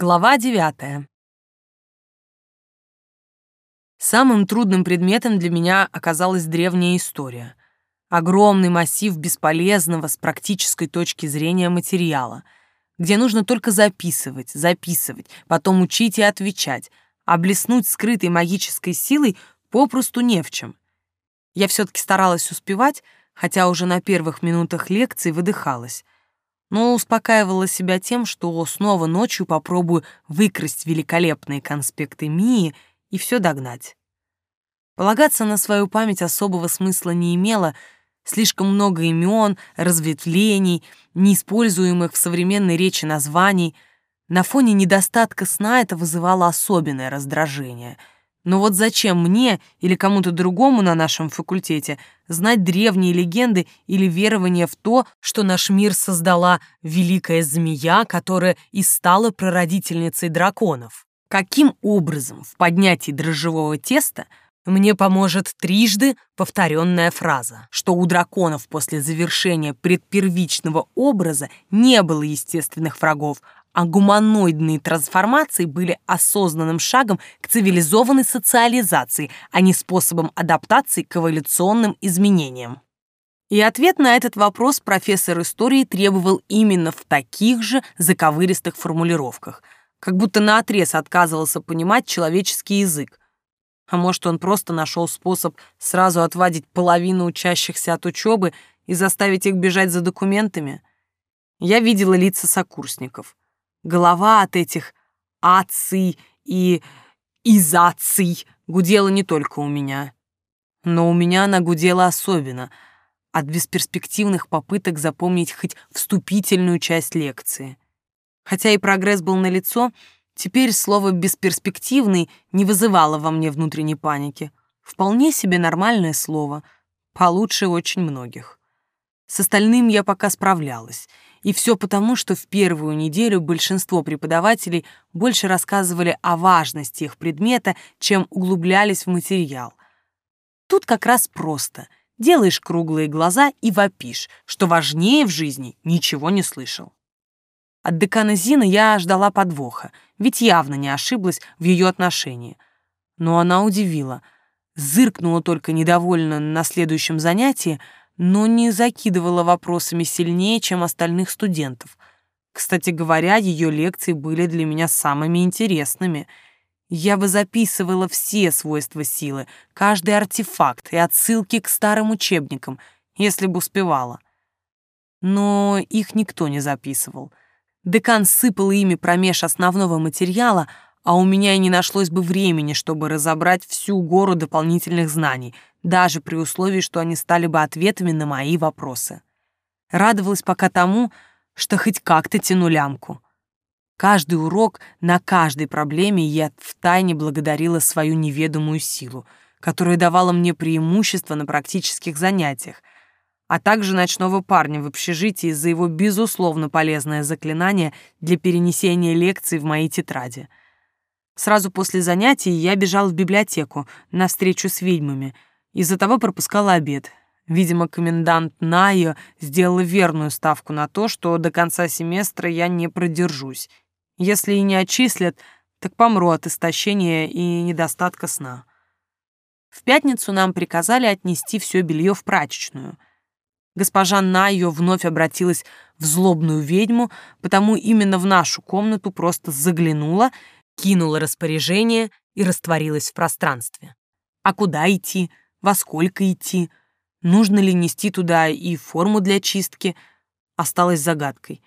Глава девятая. Самым трудным предметом для меня оказалась древняя история. Огромный массив бесполезного с практической точки зрения материала, где нужно только записывать, записывать, потом учить и отвечать, а блеснуть скрытой магической силой попросту не в чем. Я все-таки старалась успевать, хотя уже на первых минутах лекции выдыхалась — но успокаивала себя тем, что снова ночью попробую выкрасть великолепные конспекты Мии и все догнать. Полагаться на свою память особого смысла не имело, слишком много имен, разветвлений, неиспользуемых в современной речи названий. На фоне недостатка сна это вызывало особенное раздражение — но вот зачем мне или кому-то другому на нашем факультете знать древние легенды или верования в то, что наш мир создала великая змея, которая и стала прародительницей драконов? Каким образом в поднятии дрожжевого теста мне поможет трижды повторенная фраза, что у драконов после завершения предпервичного образа не было естественных врагов, а гуманоидные трансформации были осознанным шагом к цивилизованной социализации, а не способом адаптации к эволюционным изменениям. И ответ на этот вопрос профессор истории требовал именно в таких же заковыристых формулировках, как будто наотрез отказывался понимать человеческий язык. А может, он просто нашел способ сразу отвадить половину учащихся от учебы и заставить их бежать за документами? Я видела лица сокурсников. Голова от этих аций и изаций гудела не только у меня. Но у меня она гудела особенно, от бесперспективных попыток запомнить хоть вступительную часть лекции. Хотя и прогресс был налицо, теперь слово «бесперспективный» не вызывало во мне внутренней паники. Вполне себе нормальное слово, получше очень многих. С остальным я пока справлялась — и все потому, что в первую неделю большинство преподавателей больше рассказывали о важности их предмета, чем углублялись в материал. Тут как раз просто. Делаешь круглые глаза и вопишь, что важнее в жизни ничего не слышал. От декана Зины я ждала подвоха, ведь явно не ошиблась в ее отношении. Но она удивила. Зыркнула только недовольно на следующем занятии — но не закидывала вопросами сильнее, чем остальных студентов. Кстати говоря, ее лекции были для меня самыми интересными. Я бы записывала все свойства силы, каждый артефакт и отсылки к старым учебникам, если бы успевала. Но их никто не записывал. Декан сыпал ими промеж основного материала, а у меня и не нашлось бы времени, чтобы разобрать всю гору дополнительных знаний — даже при условии, что они стали бы ответами на мои вопросы. Радовалась пока тому, что хоть как-то тяну лямку. Каждый урок на каждой проблеме я втайне благодарила свою неведомую силу, которая давала мне преимущество на практических занятиях, а также ночного парня в общежитии за его безусловно полезное заклинание для перенесения лекций в мои тетради. Сразу после занятий я бежал в библиотеку на встречу с ведьмами — из-за того пропускала обед. Видимо, комендант Найо сделала верную ставку на то, что до конца семестра я не продержусь. Если и не отчислят, так помру от истощения и недостатка сна. В пятницу нам приказали отнести все белье в прачечную. Госпожа Найо вновь обратилась в злобную ведьму, потому именно в нашу комнату просто заглянула, кинула распоряжение и растворилась в пространстве. А куда идти? Во сколько идти, нужно ли нести туда и форму для чистки, осталось загадкой.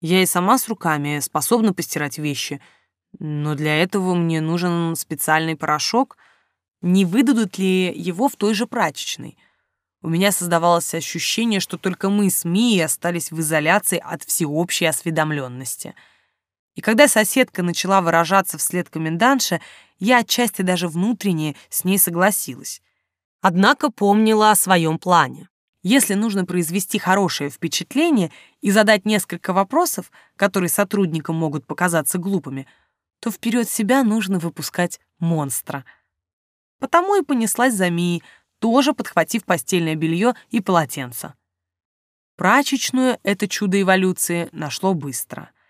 Я и сама с руками способна постирать вещи, но для этого мне нужен специальный порошок. Не выдадут ли его в той же прачечной? У меня создавалось ощущение, что только мы с Мией остались в изоляции от всеобщей осведомленности. И когда соседка начала выражаться вслед комендантше, я отчасти даже внутренне с ней согласилась. Однако помнила о своем плане. Если нужно произвести хорошее впечатление и задать несколько вопросов, которые сотрудникам могут показаться глупыми, то вперед себя нужно выпускать монстра. Потому и понеслась за Мией, тоже подхватив постельное белье и полотенце. Прачечную это чудо эволюции нашло быстро —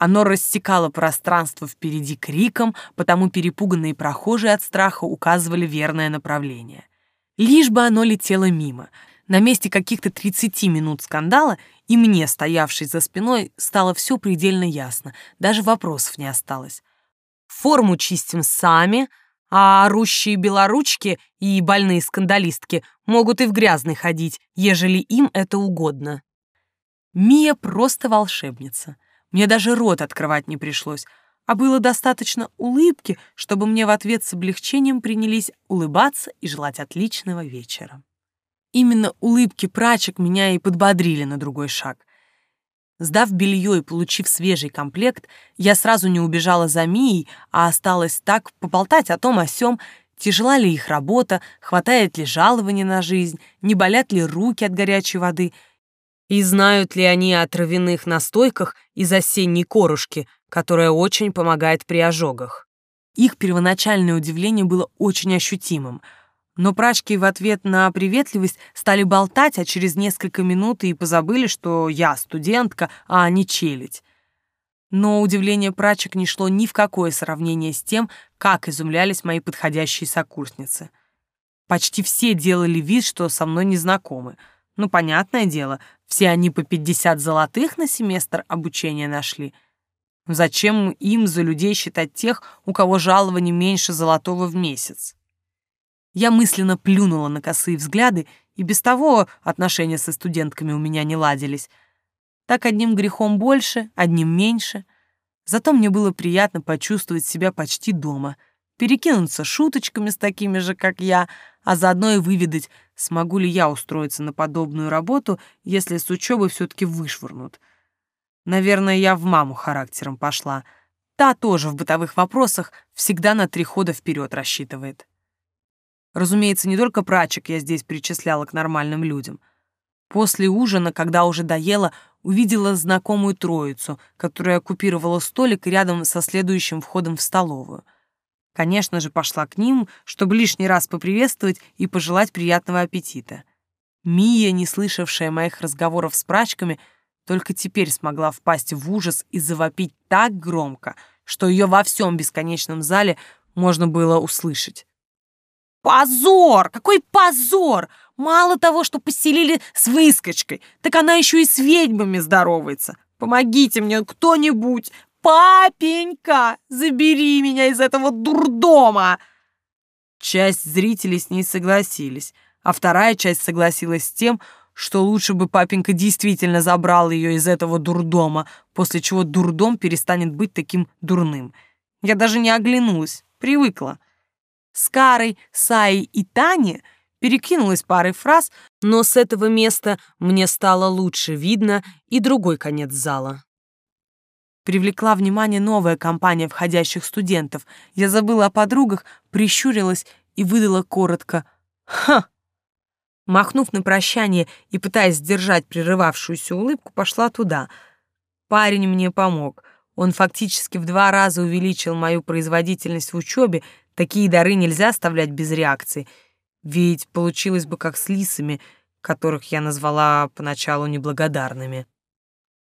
Оно рассекало пространство впереди криком, потому перепуганные прохожие от страха указывали верное направление. Лишь бы оно летело мимо. На месте каких-то 30 минут скандала и мне, стоявшей за спиной, стало все предельно ясно, даже вопросов не осталось. Форму чистим сами, а орущие белоручки и больные скандалистки могут и в грязный ходить, ежели им это угодно. Мия просто волшебница. Мне даже рот открывать не пришлось, а было достаточно улыбки, чтобы мне в ответ с облегчением принялись улыбаться и желать отличного вечера. Именно улыбки прачек меня и подбодрили на другой шаг. Сдав белье и получив свежий комплект, я сразу не убежала за Мией, а осталась так поболтать о том о сём, тяжела ли их работа, хватает ли жалования на жизнь, не болят ли руки от горячей воды — и знают ли они о травяных настойках из осенней корушки, которая очень помогает при ожогах. Их первоначальное удивление было очень ощутимым, но прачки в ответ на приветливость стали болтать, а через несколько минут и позабыли, что я студентка, а не челядь. Но удивление прачек не шло ни в какое сравнение с тем, как изумлялись мои подходящие сокурсницы. Почти все делали вид, что со мной не знакомы — ну, понятное дело, все они по 50 золотых на семестр обучения нашли. Зачем им за людей считать тех, у кого жалование меньше золотого в месяц? Я мысленно плюнула на косые взгляды, и без того отношения со студентками у меня не ладились. Так одним грехом больше, одним меньше. Зато мне было приятно почувствовать себя почти дома, перекинуться шуточками с такими же, как я, а заодно и выведать, смогу ли я устроиться на подобную работу, если с учебы все-таки вышвырнут. Наверное, я в маму характером пошла. Та тоже в бытовых вопросах всегда на три хода вперед рассчитывает. Разумеется, не только прачек я здесь причисляла к нормальным людям. После ужина, когда уже доела, увидела знакомую троицу, которая оккупировала столик рядом со следующим входом в столовую — Конечно же, пошла к ним, чтобы лишний раз поприветствовать и пожелать приятного аппетита. Мия, не слышавшая моих разговоров с прачками, только теперь смогла впасть в ужас и завопить так громко, что ее во всем бесконечном зале можно было услышать. «Позор! Какой позор! Мало того, что поселили с выскочкой, так она еще и с ведьмами здоровается. Помогите мне кто-нибудь! «Папенька, забери меня из этого дурдома!» Часть зрителей с ней согласились, а вторая часть согласилась с тем, что лучше бы папенька действительно забрал ее из этого дурдома, после чего дурдом перестанет быть таким дурным. Я даже не оглянулась, привыкла. С Карой, Саей и Таней перекинулась парой фраз, но с этого места мне стало лучше видно и другой конец зала. Привлекла внимание новая компания входящих студентов. Я забыла о подругах, прищурилась и выдала коротко «Ха!». Махнув на прощание и пытаясь сдержать прерывавшуюся улыбку, пошла туда. Парень мне помог. Он фактически в два раза увеличил мою производительность в учебе. Такие дары нельзя оставлять без реакции. Ведь получилось бы как с лисами, которых я назвала поначалу неблагодарными.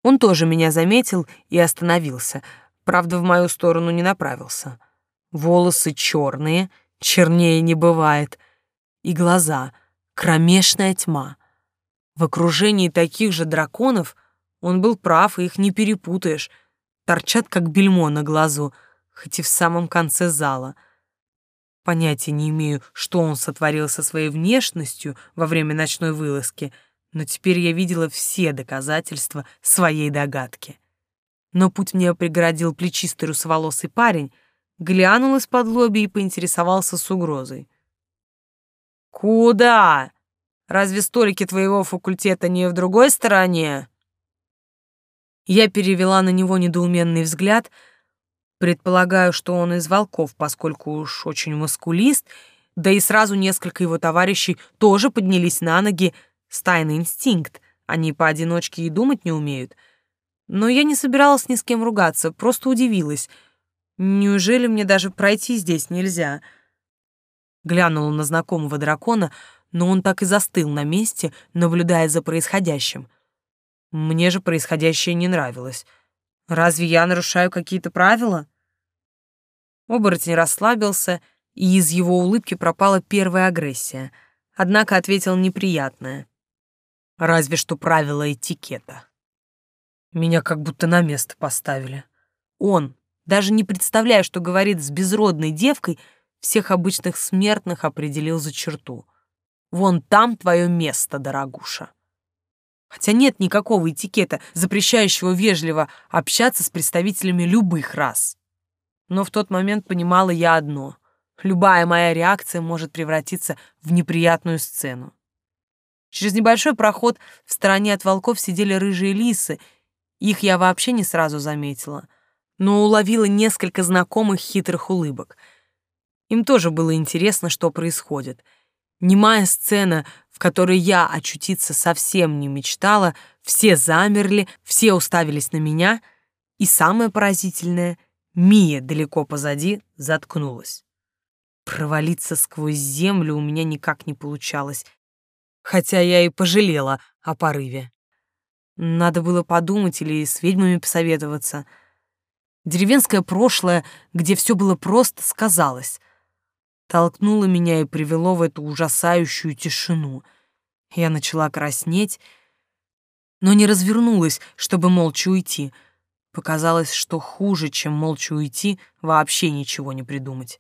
Он тоже меня заметил и остановился, правда, в мою сторону не направился. Волосы черные, чернее не бывает, и глаза — кромешная тьма. В окружении таких же драконов он был прав, их не перепутаешь, торчат как бельмо на глазу, хоть и в самом конце зала. Понятия не имею, что он сотворил со своей внешностью во время ночной вылазки — но теперь я видела все доказательства своей догадки. Но путь мне преградил плечистый русоволосый парень, глянул из-под лоби и поинтересовался с угрозой. «Куда? Разве столики твоего факультета не в другой стороне?» Я перевела на него недоуменный взгляд, предполагаю, что он из волков, поскольку уж очень мускулист, да и сразу несколько его товарищей тоже поднялись на ноги, Стайный инстинкт, они поодиночке и думать не умеют. Но я не собиралась ни с кем ругаться, просто удивилась. Неужели мне даже пройти здесь нельзя? Глянула на знакомого дракона, но он так и застыл на месте, наблюдая за происходящим. Мне же происходящее не нравилось. Разве я нарушаю какие-то правила? Оборотень расслабился, и из его улыбки пропала первая агрессия, однако ответил неприятное. Разве что правила этикета. Меня как будто на место поставили. Он, даже не представляя, что говорит с безродной девкой, всех обычных смертных определил за черту. Вон там твое место, дорогуша. Хотя нет никакого этикета, запрещающего вежливо общаться с представителями любых рас. Но в тот момент понимала я одно. Любая моя реакция может превратиться в неприятную сцену. Через небольшой проход в стороне от волков сидели рыжие лисы. Их я вообще не сразу заметила, но уловила несколько знакомых хитрых улыбок. Им тоже было интересно, что происходит — Немая сцена, в которой я очутиться совсем не мечтала, все замерли, все уставились на меня, и самое поразительное — Мия далеко позади заткнулась. Провалиться сквозь землю у меня никак не получалось, хотя я и пожалела о порыве. Надо было подумать или с ведьмами посоветоваться. Деревенское прошлое, где все было просто, сказалось толкнуло меня и привело в эту ужасающую тишину. Я начала краснеть, но не развернулась, чтобы молча уйти. Показалось, что хуже, чем молча уйти, вообще ничего не придумать.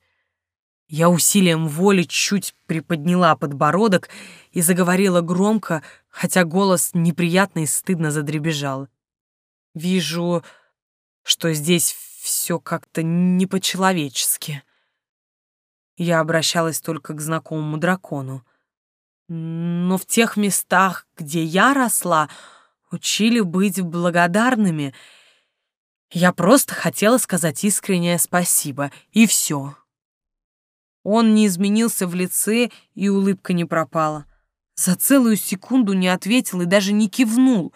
Я усилием воли чуть приподняла подбородок и заговорила громко, хотя голос неприятно и стыдно задребежал. «Вижу, что здесь все как-то не по-человечески». Я обращалась только к знакомому дракону. Но в тех местах, где я росла, учили быть благодарными. Я просто хотела сказать искреннее спасибо, и все. Он не изменился в лице, и улыбка не пропала. За целую секунду не ответил и даже не кивнул.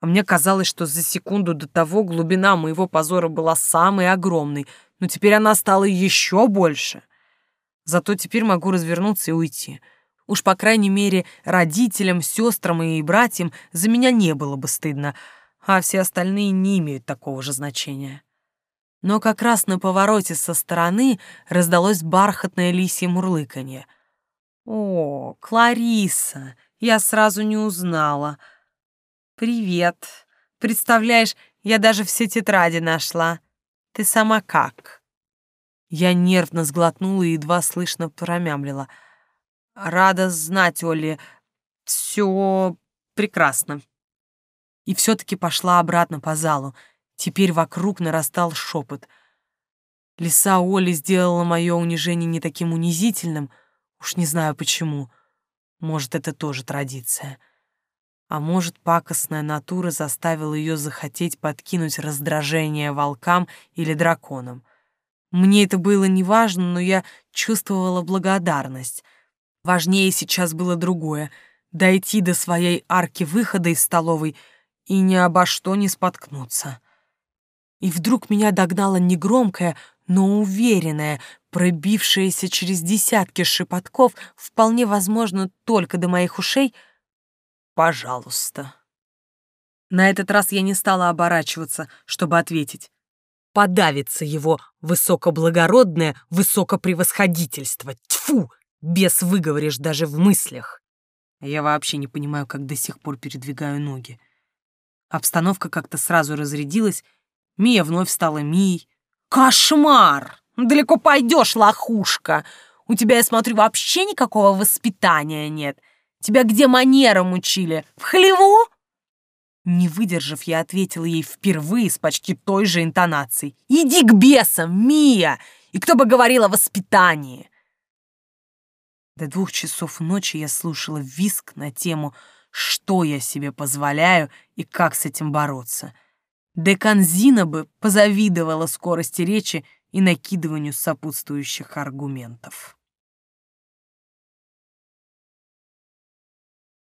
А мне казалось, что за секунду до того глубина моего позора была самой огромной, но теперь она стала еще больше. Зато теперь могу развернуться и уйти. Уж, по крайней мере, родителям, сестрам и братьям за меня не было бы стыдно, а все остальные не имеют такого же значения. Но как раз на повороте со стороны раздалось бархатное лисье мурлыканье. «О, Клариса! Я сразу не узнала. Привет. Представляешь, я даже все тетради нашла. Ты сама как?» Я нервно сглотнула и едва слышно промямлила. «Рада знать, Олли, все прекрасно». И все-таки пошла обратно по залу. Теперь вокруг нарастал шепот. Лиса Оли сделала мое унижение не таким унизительным, уж не знаю почему. Может, это тоже традиция. А может, пакостная натура заставила ее захотеть подкинуть раздражение волкам или драконам. Мне это было неважно, но я чувствовала благодарность. Важнее сейчас было другое — дойти до своей арки выхода из столовой и ни обо что не споткнуться. И вдруг меня догнала негромкая, но уверенная, пробившаяся через десятки шепотков, вполне возможно, только до моих ушей «Пожалуйста». На этот раз я не стала оборачиваться, чтобы ответить подавится его высокоблагородное высокопревосходительство. Тьфу! Без выговоришь даже в мыслях. Я вообще не понимаю, как до сих пор передвигаю ноги. Обстановка как-то сразу разрядилась, Мия вновь стала Мией. «Кошмар! Далеко пойдешь, лохушка! У тебя, я смотрю, вообще никакого воспитания нет. Тебя где манерам учили? В хлеву?» Не выдержав, я ответила ей впервые с почти той же интонацией. «Иди к бесам, Мия! И кто бы говорил о воспитании!» До двух часов ночи я слушала виск на тему «Что я себе позволяю и как с этим бороться?» Деканзина бы позавидовала скорости речи и накидыванию сопутствующих аргументов.